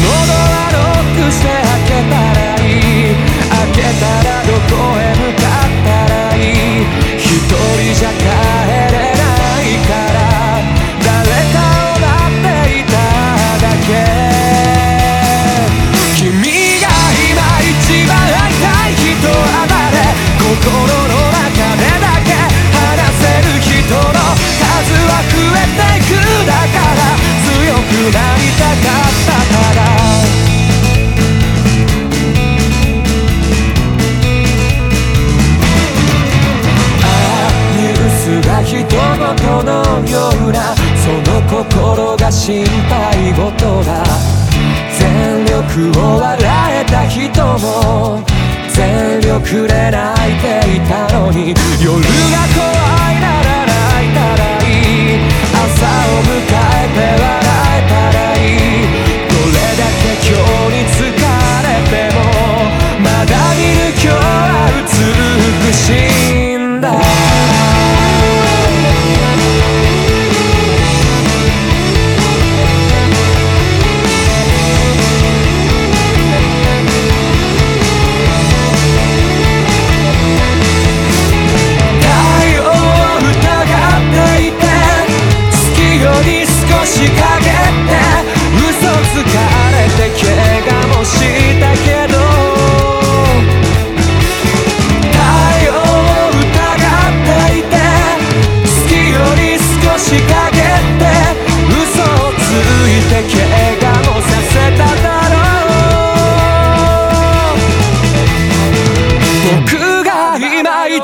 no の心が心配事だ全力を笑えた人も全力で泣いていたのに夜が怖い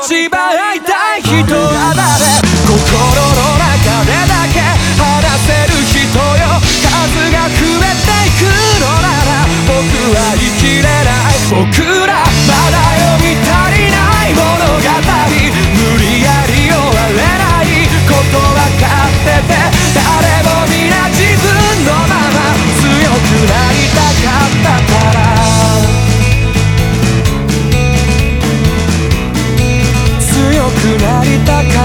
一番会いたい人が誰心の中でだけ話せる人よ数が増えていくのなら僕は生きれない僕 생각하